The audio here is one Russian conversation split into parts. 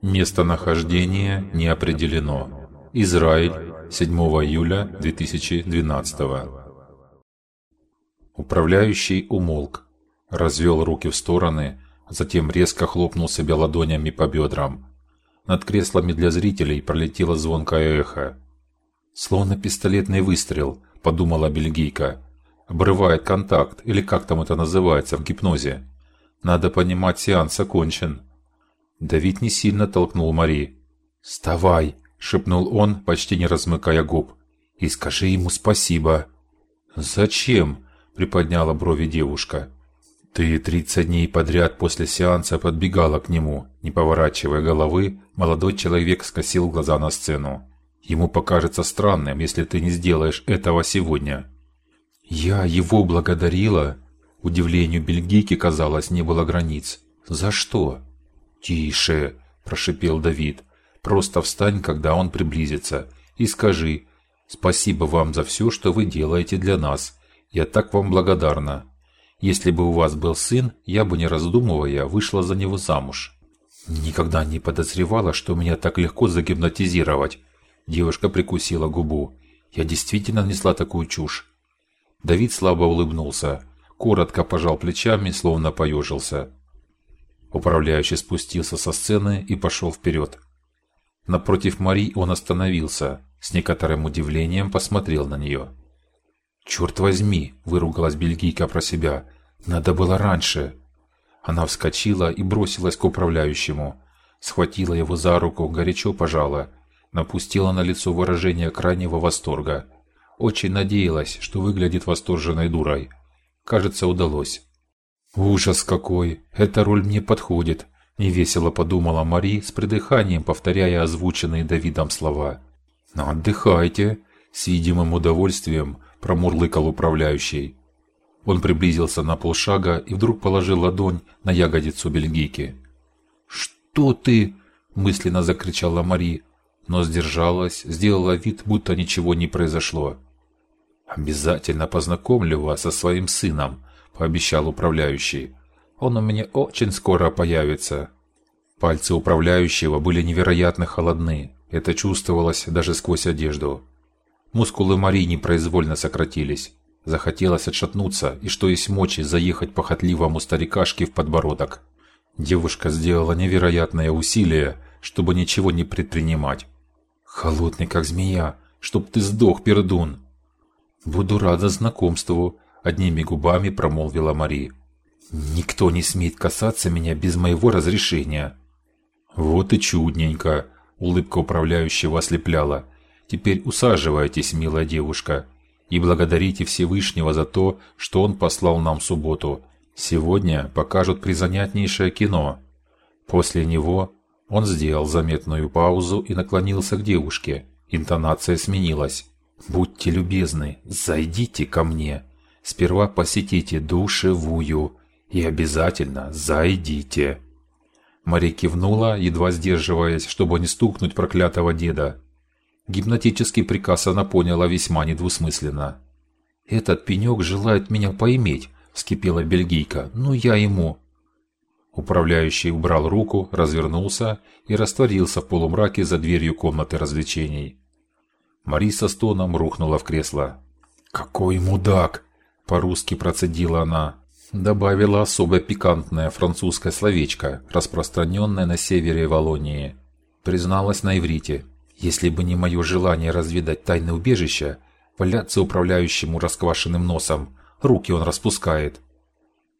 Местонахождение не определено. Израиль, 7 июля 2012 Управляющий умолк, развел руки в стороны, затем резко хлопнул себя ладонями по бедрам. Над креслами для зрителей пролетело звонкое эхо. Словно пистолетный выстрел, подумала бельгийка. Обрывает контакт, или как там это называется в гипнозе. Надо понимать, сеанс окончен. Давид не сильно толкнул Мари. "Вставай", шепнул он, почти не размыкая губ. "И скажи ему спасибо". "Зачем?" приподняла брови девушка. Ты тридцать дней подряд после сеанса подбегала к нему, не поворачивая головы. Молодой человек скосил глаза на сцену. Ему покажется странным, если ты не сделаешь этого сегодня. Я его благодарила. Удивлению бельгийки казалось не было границ. За что? «Тише!» – прошипел Давид. «Просто встань, когда он приблизится, и скажи, спасибо вам за все, что вы делаете для нас. Я так вам благодарна. Если бы у вас был сын, я бы, не раздумывая, вышла за него замуж». Никогда не подозревала, что меня так легко загипнотизировать. Девушка прикусила губу. Я действительно несла такую чушь. Давид слабо улыбнулся, коротко пожал плечами, словно поежился. Управляющий спустился со сцены и пошел вперед. Напротив Мари он остановился, с некоторым удивлением посмотрел на нее. «Черт возьми!» – выругалась бельгийка про себя. «Надо было раньше!» Она вскочила и бросилась к управляющему, схватила его за руку, горячо пожала, напустила на лицо выражение крайнего восторга. Очень надеялась, что выглядит восторженной дурой. Кажется, удалось. Ужас какой! Эта роль мне подходит, невесело подумала Мари с придыханием, повторяя озвученные Давидом слова. "Ну отдыхайте", с видимым удовольствием промурлыкал управляющий. Он приблизился на полшага и вдруг положил ладонь на ягодицу бельгийки. "Что ты?" мысленно закричала Мари, но сдержалась, сделала вид, будто ничего не произошло. Обязательно познакомлю вас со своим сыном, пообещал управляющий. Он у меня очень скоро появится. Пальцы управляющего были невероятно холодны. Это чувствовалось даже сквозь одежду. Мускулы Мари непроизвольно сократились. Захотелось отшатнуться и что есть мочи заехать похотливому старикашке в подбородок. Девушка сделала невероятное усилие, чтобы ничего не предпринимать. Холодный как змея, чтоб ты сдох, пердун. Буду рада знакомству, одними губами промолвила Мари. Никто не смеет касаться меня без моего разрешения. Вот и чудненько, улыбка управляющего ослепляла. Теперь усаживайтесь, милая девушка, и благодарите Всевышнего за то, что он послал нам субботу. Сегодня покажут призанятнейшее кино. После него он сделал заметную паузу и наклонился к девушке. Интонация сменилась. Будьте любезны, зайдите ко мне. Сперва посетите душевую и обязательно зайдите. Мария кивнула, едва сдерживаясь, чтобы не стукнуть проклятого деда. Гипнотический приказ она поняла весьма недвусмысленно. Этот пенек желает меня поиметь, вскипела бельгийка. Ну я ему. Управляющий убрал руку, развернулся и растворился в полумраке за дверью комнаты развлечений. Мари со стоном рухнула в кресло. Какой мудак, по-русски процедила она. Добавила особо пикантное французское словечко, распространенное на севере Волонии. Призналась на иврите. Если бы не мое желание разведать тайны убежища, валяться управляющему расквашенным носом, руки он распускает.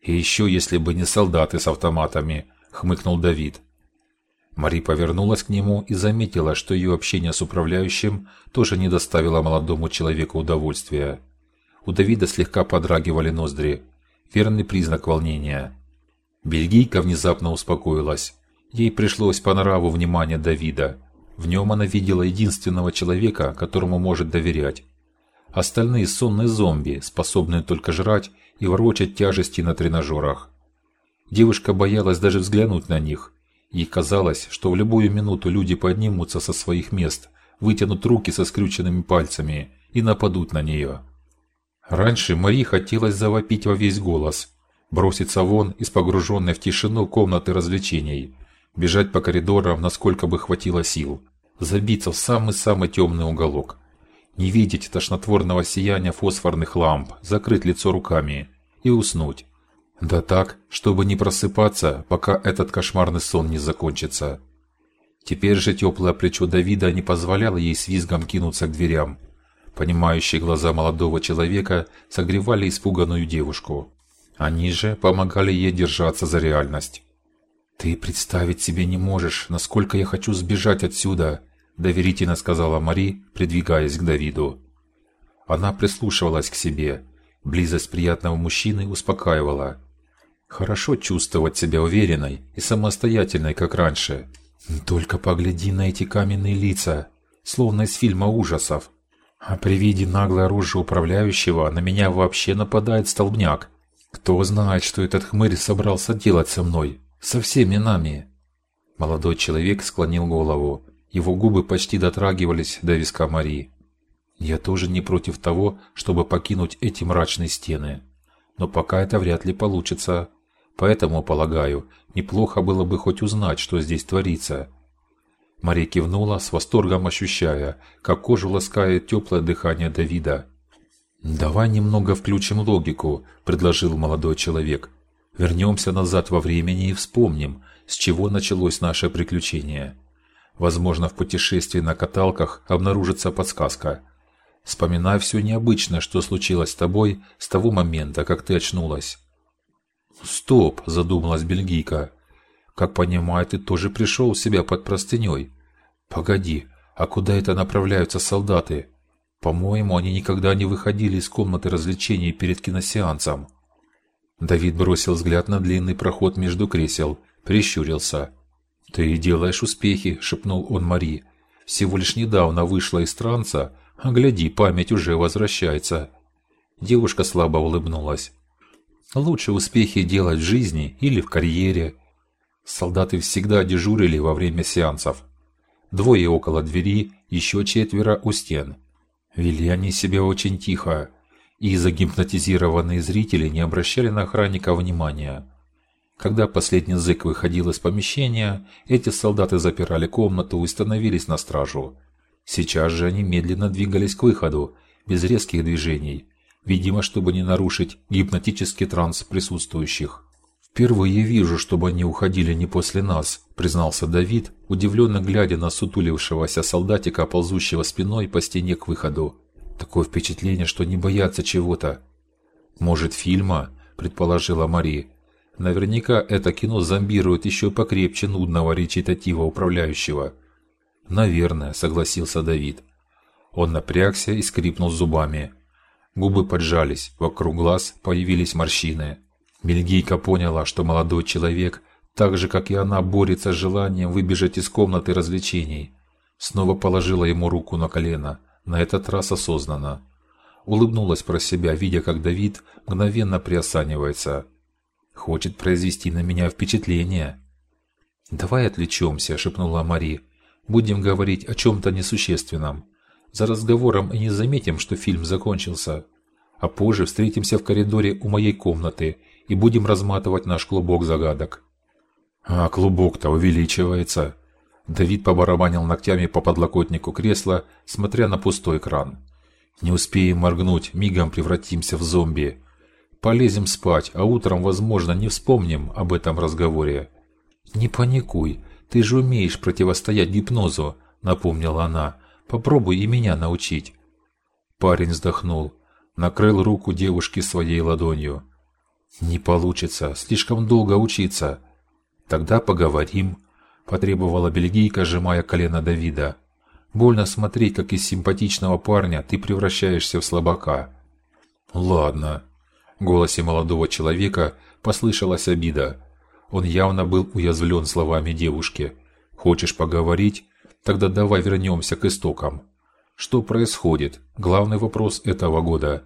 И еще если бы не солдаты с автоматами, хмыкнул Давид. Мари повернулась к нему и заметила, что ее общение с управляющим тоже не доставило молодому человеку удовольствия. У Давида слегка подрагивали ноздри, верный признак волнения. Бельгийка внезапно успокоилась. Ей пришлось по нраву внимание Давида. В нем она видела единственного человека, которому может доверять. Остальные сонные зомби, способные только жрать и ворочать тяжести на тренажерах. Девушка боялась даже взглянуть на них. Ей казалось, что в любую минуту люди поднимутся со своих мест, вытянут руки со скрюченными пальцами и нападут на нее. Раньше Мари хотелось завопить во весь голос, броситься вон из погруженной в тишину комнаты развлечений, бежать по коридорам, насколько бы хватило сил, забиться в самый-самый темный уголок, не видеть тошнотворного сияния фосфорных ламп, закрыть лицо руками и уснуть. Да так, чтобы не просыпаться, пока этот кошмарный сон не закончится. Теперь же теплое плечо Давида не позволяло ей с визгом кинуться к дверям. Понимающие глаза молодого человека согревали испуганную девушку. Они же помогали ей держаться за реальность. Ты представить себе не можешь, насколько я хочу сбежать отсюда, доверительно сказала Мари, придвигаясь к Давиду. Она прислушивалась к себе. Близость приятного мужчины успокаивала. Хорошо чувствовать себя уверенной и самостоятельной, как раньше. Только погляди на эти каменные лица, словно из фильма ужасов. А при виде наглой рожи управляющего на меня вообще нападает столбняк. Кто знает, что этот хмырь собрался делать со мной, со всеми нами? Молодой человек склонил голову. Его губы почти дотрагивались до виска Марии. Я тоже не против того, чтобы покинуть эти мрачные стены, но пока это вряд ли получится. Поэтому, полагаю, неплохо было бы хоть узнать, что здесь творится. Мария кивнула, с восторгом ощущая, как кожу ласкает теплое дыхание Давида. Давай немного включим логику, предложил молодой человек. Вернемся назад во времени и вспомним, с чего началось наше приключение. Возможно, в путешествии на каталках обнаружится подсказка. Вспоминай все необычное, что случилось с тобой с того момента, как ты очнулась. Стоп, задумалась бельгийка. Как понимаю, ты тоже пришел в себя под простыней. Погоди, а куда это направляются солдаты? По-моему, они никогда не выходили из комнаты развлечений перед киносеансом. Давид бросил взгляд на длинный проход между кресел, прищурился. Ты делаешь успехи, шепнул он Мари. Всего лишь недавно вышла из транса, а гляди, память уже возвращается. Девушка слабо улыбнулась. Лучше успехи делать в жизни или в карьере. Солдаты всегда дежурили во время сеансов. Двое около двери, еще четверо у стен. Вели они себя очень тихо, и загипнотизированные зрители не обращали на охранника внимания. Когда последний зэк выходил из помещения, эти солдаты запирали комнату и становились на стражу. Сейчас же они медленно двигались к выходу, без резких движений, видимо, чтобы не нарушить гипнотический транс присутствующих. Впервые вижу, чтобы они уходили не после нас, признался Давид, удивленно глядя на сутулившегося солдатика, ползущего спиной по стене к выходу. Такое впечатление, что не боятся чего-то. Может, фильма, предположила Мария. Наверняка это кино зомбирует еще покрепче нудного речитатива управляющего. Наверное, согласился Давид. Он напрягся и скрипнул зубами. Губы поджались, вокруг глаз появились морщины. Бельгийка поняла, что молодой человек, так же как и она, борется с желанием выбежать из комнаты развлечений. Снова положила ему руку на колено, на этот раз осознанно. Улыбнулась про себя, видя, как Давид мгновенно приосанивается. Хочет произвести на меня впечатление. Давай отвлечемся, шепнула Мари. Будем говорить о чем то несущественном. За разговором и не заметим, что фильм закончился. А позже встретимся в коридоре у моей комнаты и будем разматывать наш клубок загадок. А клубок-то увеличивается. Давид побарабанил ногтями по подлокотнику кресла, смотря на пустой экран. Не успеем моргнуть, мигом превратимся в зомби. Полезем спать, а утром, возможно, не вспомним об этом разговоре. Не паникуй, ты же умеешь противостоять гипнозу, напомнила она. Попробуй и меня научить. Парень вздохнул, накрыл руку девушки своей ладонью. Не получится, слишком долго учиться. Тогда поговорим, потребовала бельгийка, сжимая колено Давида. Больно смотреть, как из симпатичного парня ты превращаешься в слабака. Ладно. В голосе молодого человека послышалась обида. Он явно был уязвлен словами девушки. Хочешь поговорить? Тогда давай вернемся к истокам. Что происходит? Главный вопрос этого года.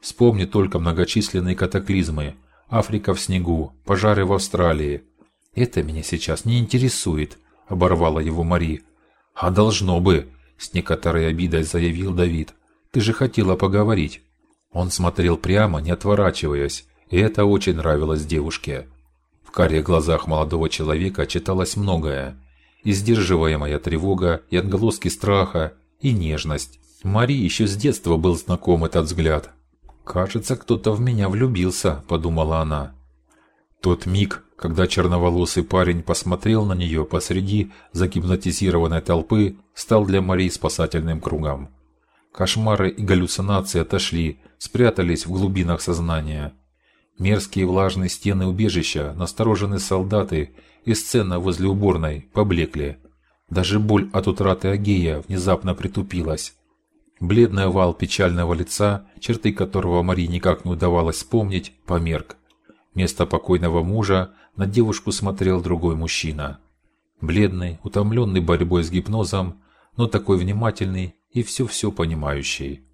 Вспомни только многочисленные катаклизмы: Африка в снегу, пожары в Австралии. Это меня сейчас не интересует, оборвала его Мари. А должно бы, с некоторой обидой заявил Давид. Ты же хотела поговорить. Он смотрел прямо, не отворачиваясь, и это очень нравилось девушке. В карих глазах молодого человека читалось многое: и сдерживаемая тревога, и отголоски страха, и нежность. Мари еще с детства был знаком этот взгляд. Кажется, кто-то в меня влюбился, подумала она. Тот миг, когда черноволосый парень посмотрел на нее посреди загипнотизированной толпы, стал для Марии спасательным кругом. Кошмары и галлюцинации отошли, спрятались в глубинах сознания. Мерзкие влажные стены убежища, настороженные солдаты и сцена возле уборной поблекли. Даже боль от утраты Агея внезапно притупилась. Бледный овал печального лица, черты которого Марии никак не удавалось вспомнить, померк. Вместо покойного мужа на девушку смотрел другой мужчина. Бледный, утомленный борьбой с гипнозом, но такой внимательный и все-все понимающий.